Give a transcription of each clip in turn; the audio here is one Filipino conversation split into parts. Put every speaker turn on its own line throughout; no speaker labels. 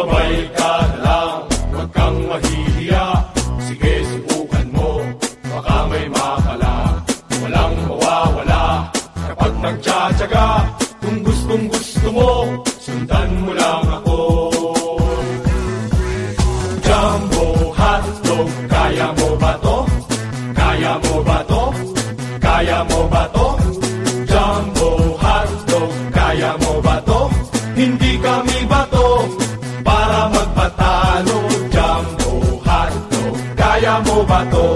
Sumabay ka lang, huwag kang mahihiya. Sige, subukan mo, baka may makala. Walang mawawala, kapag nagtsatsaga. Kung gustong gusto mo, sundan mo lang ako. Jumbo hotdog, kaya mo ba to? Kaya mo ba to? Kaya mo ba to? Mo ba to?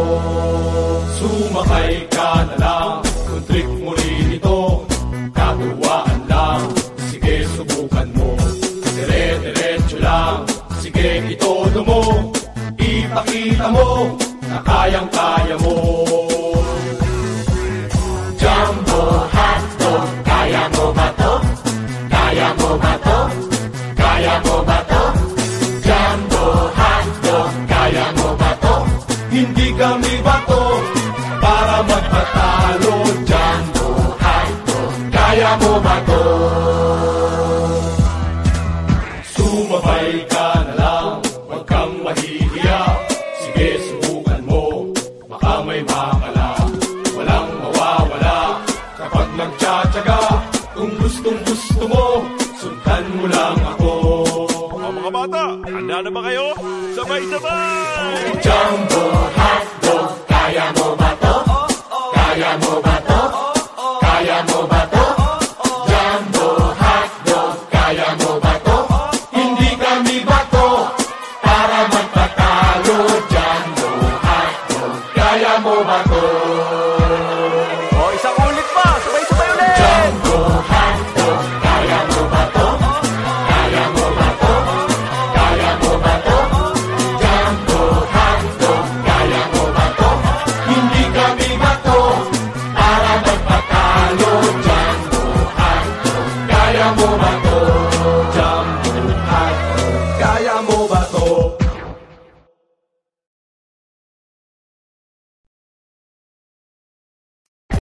Sumakay ka na lang, kung trick mo rin ito. Katuwaan lang, sige subukan mo. Dire-diretso lang, sige itodo mo. Ipakita mo na kayang-kaya mo. Jumbo Hindi kami bato para magpatalo. Jumbo hotdog, kaya mo ba to? Sumabay ka na lang, huwag kang mahihiya. Sige, subukan mo, baka may makala. Walang mawawala kapag nagtsatsaga. Kung gustong gusto mo, sundan mo lang ako. O
mga bata, Handa na ba kayo? Sabay-sabay!
Jumbo hotdog, kaya mo ba to? Kaya mo ba to? Kaya mo ba to? Jumbo hotdog, kaya mo ba to? Hindi kami bato para magpatalo. Jumbo hotdog, kaya mo ba to?